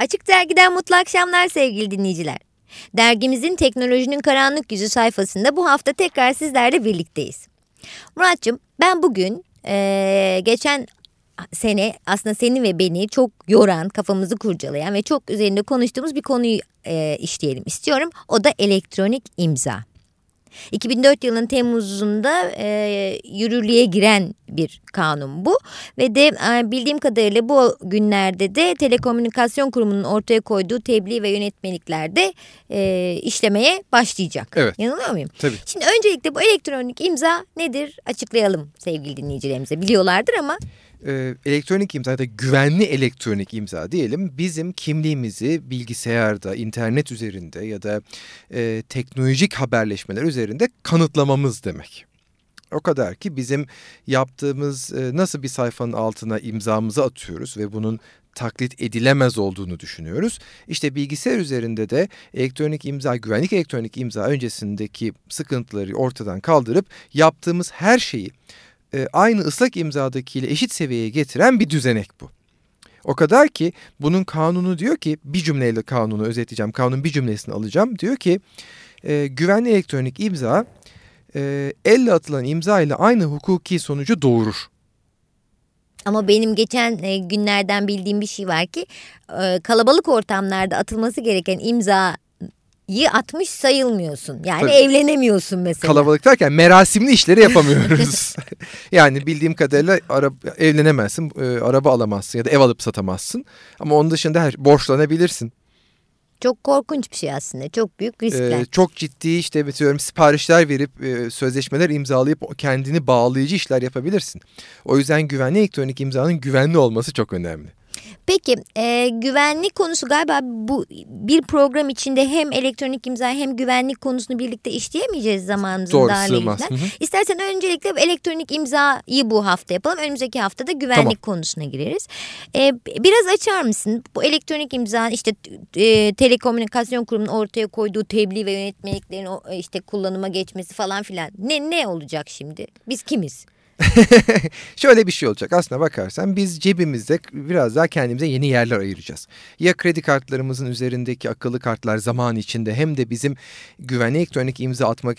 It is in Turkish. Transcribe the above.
Açık Dergi'den mutlu akşamlar sevgili dinleyiciler. Dergimizin teknolojinin karanlık yüzü sayfasında bu hafta tekrar sizlerle birlikteyiz. Muratcığım ben bugün ee, geçen sene aslında seni ve beni çok yoran, kafamızı kurcalayan ve çok üzerinde konuştuğumuz bir konuyu e, işleyelim istiyorum. O da elektronik imza. 2004 yılının Temmuz'unda e, yürürlüğe giren bir kanun bu ve de e, bildiğim kadarıyla bu günlerde de Telekomünikasyon Kurumu'nun ortaya koyduğu tebliğ ve yönetmeliklerde e, işlemeye başlayacak. Evet. Yanılıyor muyum? Tabii. Şimdi öncelikle bu elektronik imza nedir açıklayalım sevgili dinleyicilerimize biliyorlardır ama e, elektronik imza da güvenli elektronik imza diyelim bizim kimliğimizi bilgisayarda, internet üzerinde ya da e, teknolojik haberleşmeler üzerinde kanıtlamamız demek. O kadar ki bizim yaptığımız e, nasıl bir sayfanın altına imzamızı atıyoruz ve bunun taklit edilemez olduğunu düşünüyoruz. İşte bilgisayar üzerinde de elektronik imza, güvenlik elektronik imza öncesindeki sıkıntıları ortadan kaldırıp yaptığımız her şeyi e, aynı ıslak imzadakiyle eşit seviyeye getiren bir düzenek bu. O kadar ki bunun kanunu diyor ki bir cümleyle kanunu özetleyeceğim. Kanunun bir cümlesini alacağım. Diyor ki e, güvenli elektronik imza e, elle atılan imza ile aynı hukuki sonucu doğurur. Ama benim geçen e, günlerden bildiğim bir şey var ki e, kalabalık ortamlarda atılması gereken imza yi atmış sayılmıyorsun. Yani Tabii. evlenemiyorsun mesela. Kalabalık derken merasimli işleri yapamıyoruz. yani bildiğim kadarıyla araba, evlenemezsin, e, araba alamazsın ya da ev alıp satamazsın. Ama onun dışında her borçlanabilirsin. Çok korkunç bir şey aslında. Çok büyük riskler. Ee, çok ciddi işte bitiyorum siparişler verip e, sözleşmeler imzalayıp kendini bağlayıcı işler yapabilirsin. O yüzden güvenli elektronik imzanın güvenli olması çok önemli. Peki e, güvenlik konusu galiba bu bir program içinde hem elektronik imza hem güvenlik konusunu birlikte işleyemeyeceğiz zamanımızın Doğru sığmaz. İstersen öncelikle elektronik imzayı bu hafta yapalım. Önümüzdeki hafta da güvenlik Tamam. konusuna gireriz. E, biraz açar mısın? Bu elektronik imza işte e, telekomünikasyon kurumunun ortaya koyduğu tebliğ ve yönetmeliklerin e, işte kullanıma geçmesi falan filan. Ne ne olacak şimdi? Biz kimiz? Şöyle bir şey olacak aslına bakarsan biz cebimizde biraz daha kendimize yeni yerler ayıracağız. Ya kredi kartlarımızın üzerindeki akıllı kartlar zaman içinde hem de bizim güvenli elektronik imza atmak için